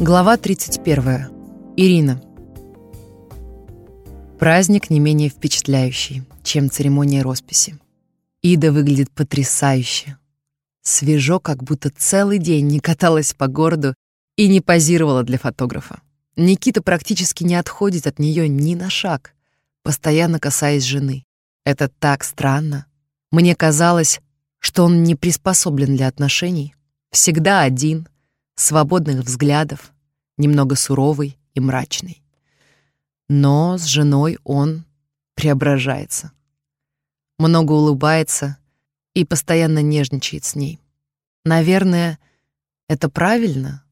Глава 31. Ирина. Праздник не менее впечатляющий, чем церемония росписи. Ида выглядит потрясающе. Свежо, как будто целый день не каталась по городу и не позировала для фотографа. Никита практически не отходит от нее ни на шаг, постоянно касаясь жены. Это так странно. Мне казалось, что он не приспособлен для отношений, всегда один, свободных взглядов, немного суровый и мрачный. Но с женой он преображается. Много улыбается и постоянно нежничает с ней. Наверное, это правильно?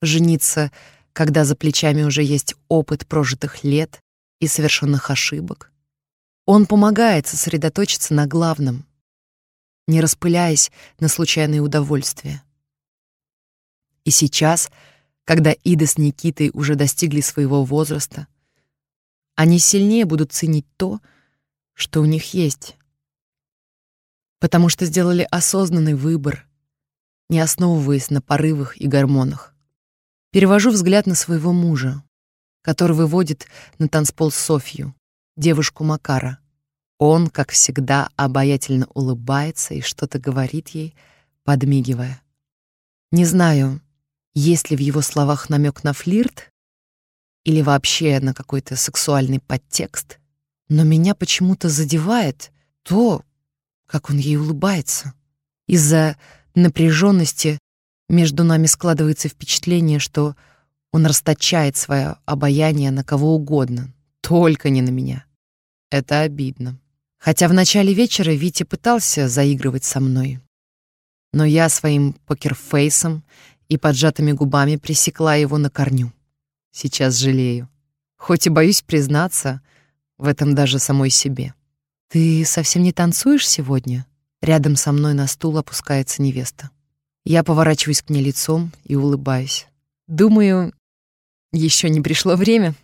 Жениться, когда за плечами уже есть опыт прожитых лет и совершенных ошибок. Он помогает сосредоточиться на главном, не распыляясь на случайные удовольствия. И сейчас, когда Ида с Никитой уже достигли своего возраста, они сильнее будут ценить то, что у них есть. Потому что сделали осознанный выбор, не основываясь на порывах и гормонах. Перевожу взгляд на своего мужа, который выводит на танцпол Софью, девушку Макара. Он, как всегда, обаятельно улыбается и что-то говорит ей, подмигивая. Не знаю, есть ли в его словах намек на флирт или вообще на какой-то сексуальный подтекст, но меня почему-то задевает то, как он ей улыбается. Из-за напряженности между нами складывается впечатление, что он расточает свое обаяние на кого угодно, только не на меня. Это обидно. Хотя в начале вечера Витя пытался заигрывать со мной. Но я своим покерфейсом и поджатыми губами пресекла его на корню. Сейчас жалею. Хоть и боюсь признаться в этом даже самой себе. «Ты совсем не танцуешь сегодня?» Рядом со мной на стул опускается невеста. Я поворачиваюсь к ней лицом и улыбаюсь. Думаю, еще не пришло время.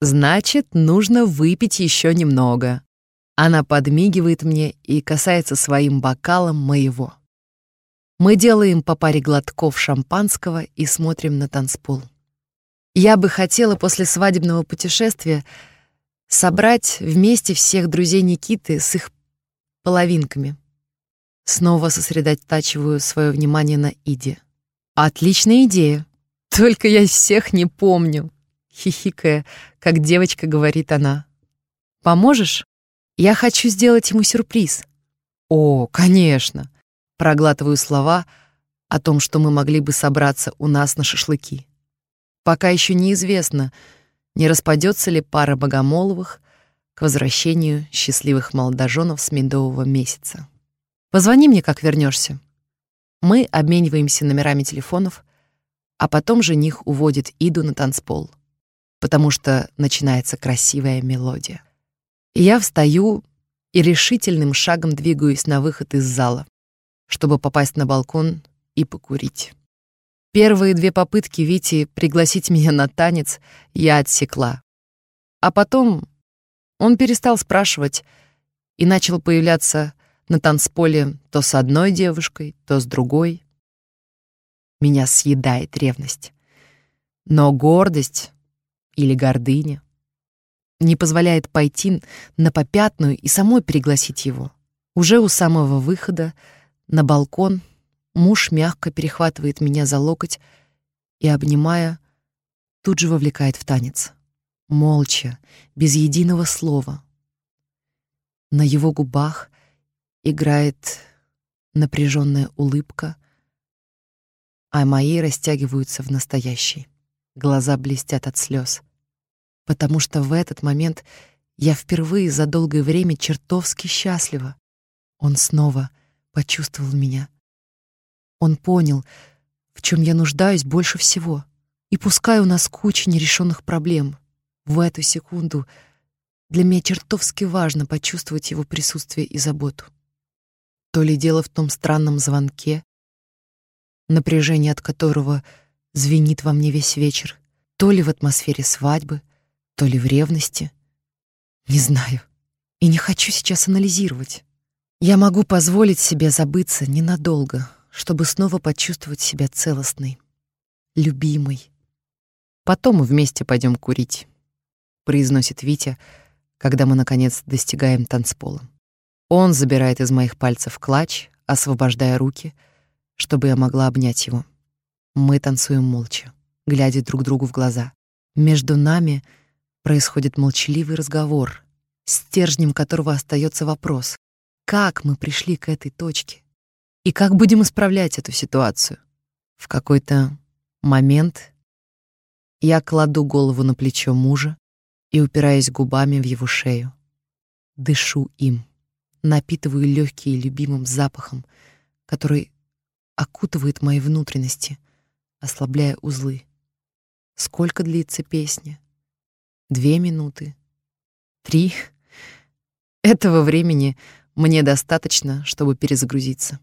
Значит, нужно выпить еще немного. Она подмигивает мне и касается своим бокалом моего. Мы делаем по паре глотков шампанского и смотрим на танцпол. Я бы хотела после свадебного путешествия собрать вместе всех друзей Никиты с их половинками. Снова сосредотачиваю свое внимание на Иде. Отличная идея. Только я всех не помню. Хихикая, как девочка говорит она. Поможешь? Я хочу сделать ему сюрприз. О, конечно проглатываю слова о том, что мы могли бы собраться у нас на шашлыки. Пока еще неизвестно, не распадется ли пара богомоловых к возвращению счастливых молодоженов с медового месяца. Позвони мне, как вернешься. Мы обмениваемся номерами телефонов, а потом жених уводит Иду на танцпол, потому что начинается красивая мелодия. Я встаю и решительным шагом двигаюсь на выход из зала чтобы попасть на балкон и покурить. Первые две попытки Вити пригласить меня на танец я отсекла. А потом он перестал спрашивать и начал появляться на танцполе то с одной девушкой, то с другой. Меня съедает ревность. Но гордость или гордыня не позволяет пойти на попятную и самой пригласить его. Уже у самого выхода на балкон муж мягко перехватывает меня за локоть и, обнимая, тут же вовлекает в танец. Молча, без единого слова. На его губах играет напряженная улыбка, а мои растягиваются в настоящий. Глаза блестят от слез, потому что в этот момент я впервые за долгое время чертовски счастлива. Он снова — почувствовал меня. Он понял, в чем я нуждаюсь больше всего. И пускай у нас куча нерешенных проблем, в эту секунду для меня чертовски важно почувствовать его присутствие и заботу. То ли дело в том странном звонке, напряжение от которого звенит во мне весь вечер, то ли в атмосфере свадьбы, то ли в ревности. Не знаю. И не хочу сейчас анализировать. Я могу позволить себе забыться ненадолго, чтобы снова почувствовать себя целостной. любимый. Потом мы вместе пойдем курить, произносит Витя, когда мы наконец достигаем танцпола. Он забирает из моих пальцев клатч, освобождая руки, чтобы я могла обнять его. Мы танцуем молча, глядя друг другу в глаза. Между нами происходит молчаливый разговор, стержнем которого остается вопрос: как мы пришли к этой точке и как будем исправлять эту ситуацию? В какой-то момент я кладу голову на плечо мужа и упираясь губами в его шею. Дышу им, напитываю легкие любимым запахом, который окутывает мои внутренности, ослабляя узлы. Сколько длится песня? Две минуты? Три? Этого времени мне достаточно, чтобы перезагрузиться.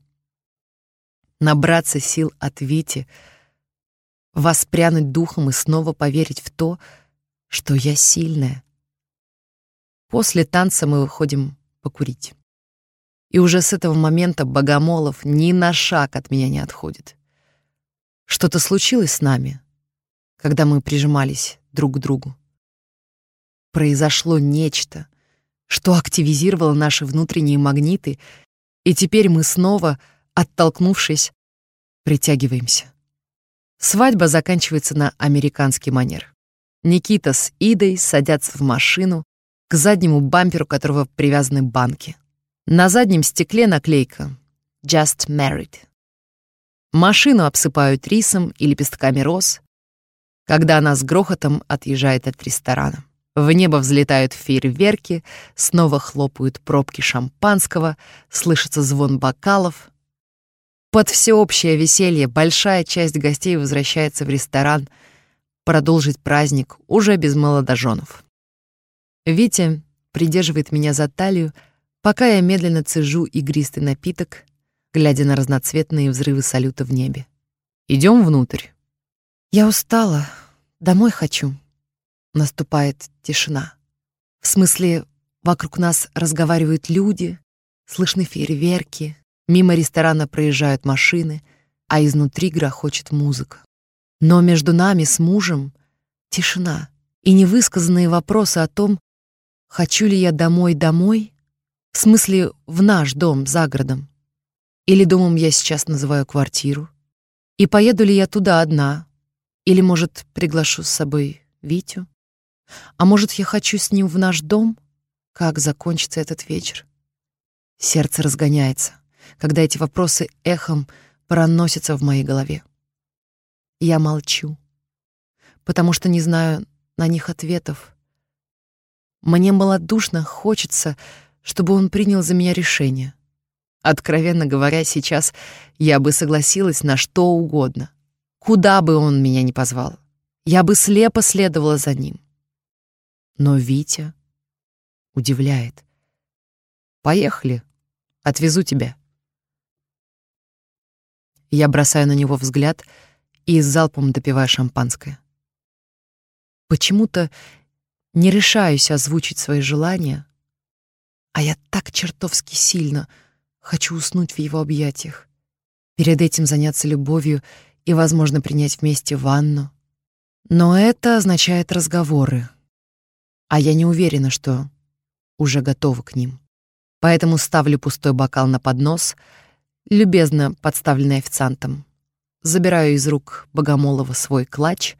Набраться сил от Вити, воспрянуть духом и снова поверить в то, что я сильная. После танца мы выходим покурить. И уже с этого момента Богомолов ни на шаг от меня не отходит. Что-то случилось с нами, когда мы прижимались друг к другу. Произошло нечто, что активизировало наши внутренние магниты, и теперь мы снова, оттолкнувшись, притягиваемся. Свадьба заканчивается на американский манер. Никита с Идой садятся в машину, к заднему бамперу которого привязаны банки. На заднем стекле наклейка «Just Married». Машину обсыпают рисом и лепестками роз, когда она с грохотом отъезжает от ресторана. В небо взлетают фейерверки, снова хлопают пробки шампанского, слышится звон бокалов. Под всеобщее веселье большая часть гостей возвращается в ресторан — продолжить праздник уже без молодоженов. Витя придерживает меня за талию, пока я медленно цежу игристый напиток, глядя на разноцветные взрывы салюта в небе. Идем внутрь. Я устала, домой хочу. Наступает тишина. В смысле, вокруг нас разговаривают люди, слышны фейерверки, мимо ресторана проезжают машины, а изнутри грохочет музыка. Но между нами с мужем тишина и невысказанные вопросы о том, хочу ли я домой-домой, в смысле в наш дом за городом, или домом я сейчас называю квартиру, и поеду ли я туда одна, или, может, приглашу с собой Витю, а может, я хочу с ним в наш дом, как закончится этот вечер. Сердце разгоняется, когда эти вопросы эхом проносятся в моей голове. Я молчу, потому что не знаю на них ответов. Мне малодушно хочется, чтобы он принял за меня решение. Откровенно говоря, сейчас я бы согласилась на что угодно. Куда бы он меня ни позвал. Я бы слепо следовала за ним. Но Витя удивляет. «Поехали, отвезу тебя». Я бросаю на него взгляд — и залпом допивая шампанское. Почему-то не решаюсь озвучить свои желания, а я так чертовски сильно хочу уснуть в его объятиях, перед этим заняться любовью и, возможно, принять вместе ванну. Но это означает разговоры, а я не уверена, что уже готова к ним. Поэтому ставлю пустой бокал на поднос, любезно подставленный официантом, забираю из рук Богомолова свой клатч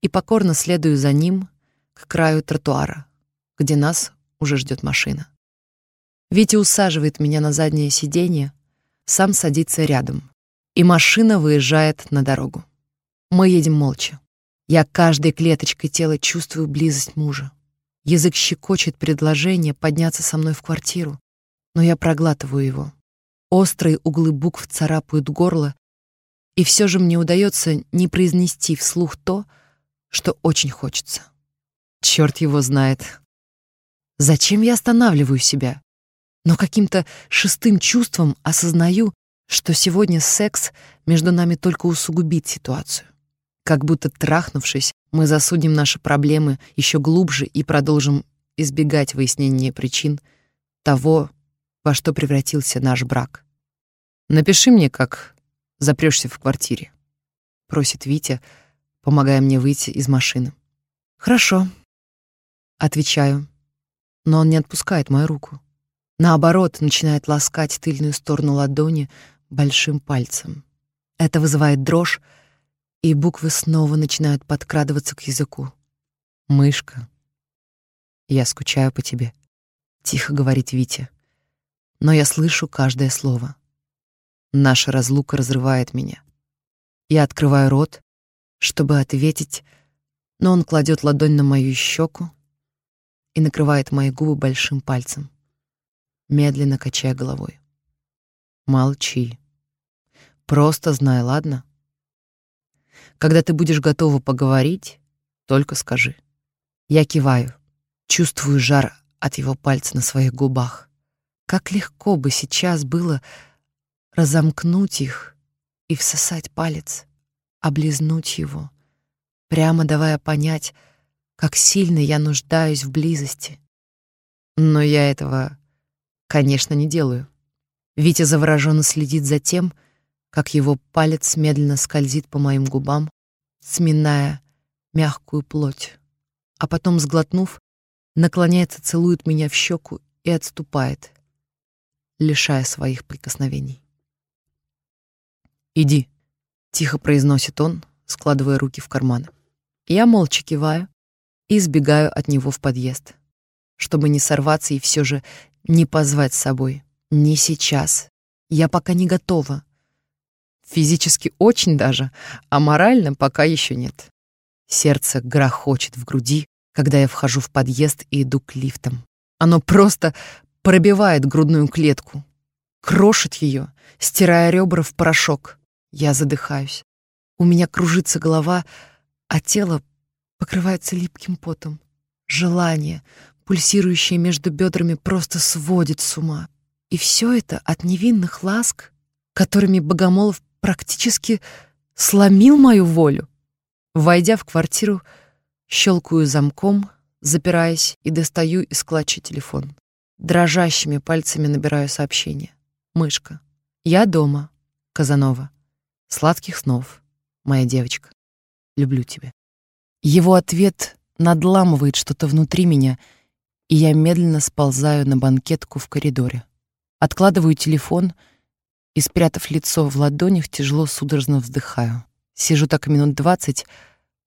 и покорно следую за ним к краю тротуара, где нас уже ждет машина. Витя усаживает меня на заднее сиденье, сам садится рядом, и машина выезжает на дорогу. Мы едем молча. Я каждой клеточкой тела чувствую близость мужа. Язык щекочет предложение подняться со мной в квартиру, но я проглатываю его. Острые углы букв царапают горло, и все же мне удается не произнести вслух то, что очень хочется. Черт его знает. Зачем я останавливаю себя? Но каким-то шестым чувством осознаю, что сегодня секс между нами только усугубит ситуацию. Как будто трахнувшись, мы засудим наши проблемы еще глубже и продолжим избегать выяснения причин того, во что превратился наш брак. Напиши мне, как запрешься в квартире», — просит Витя, помогая мне выйти из машины. «Хорошо», — отвечаю, но он не отпускает мою руку. Наоборот, начинает ласкать тыльную сторону ладони большим пальцем. Это вызывает дрожь, и буквы снова начинают подкрадываться к языку. «Мышка, я скучаю по тебе», — тихо говорит Витя. Но я слышу каждое слово. Наша разлука разрывает меня. Я открываю рот, чтобы ответить, но он кладет ладонь на мою щеку и накрывает мои губы большим пальцем, медленно качая головой. Молчи. Просто знай, ладно? Когда ты будешь готова поговорить, только скажи. Я киваю, чувствую жар от его пальца на своих губах. Как легко бы сейчас было разомкнуть их и всосать палец, облизнуть его, прямо давая понять, как сильно я нуждаюсь в близости. Но я этого, конечно, не делаю. Витя завороженно следит за тем, как его палец медленно скользит по моим губам, сминая мягкую плоть, а потом, сглотнув, наклоняется, целует меня в щеку и отступает, лишая своих прикосновений. «Иди», — тихо произносит он, складывая руки в карманы. Я молча киваю и сбегаю от него в подъезд, чтобы не сорваться и все же не позвать с собой. Не сейчас. Я пока не готова. Физически очень даже, а морально пока еще нет. Сердце грохочет в груди, когда я вхожу в подъезд и иду к лифтам. Оно просто пробивает грудную клетку, крошит ее, стирая ребра в порошок. Я задыхаюсь. У меня кружится голова, а тело покрывается липким потом. Желание, пульсирующее между бедрами, просто сводит с ума. И все это от невинных ласк, которыми Богомолов практически сломил мою волю. Войдя в квартиру, щелкаю замком, запираясь и достаю из клатча телефон. Дрожащими пальцами набираю сообщение. Мышка. Я дома. Казанова. Сладких снов, моя девочка. Люблю тебя. Его ответ надламывает что-то внутри меня, и я медленно сползаю на банкетку в коридоре. Откладываю телефон — и, спрятав лицо в ладонях, тяжело судорожно вздыхаю. Сижу так минут двадцать,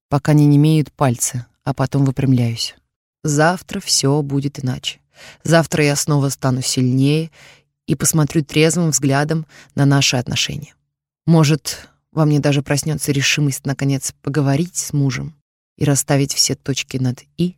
пока не немеют пальцы, а потом выпрямляюсь. Завтра все будет иначе. Завтра я снова стану сильнее и посмотрю трезвым взглядом на наши отношения. Может, во мне даже проснется решимость наконец поговорить с мужем и расставить все точки над «и»?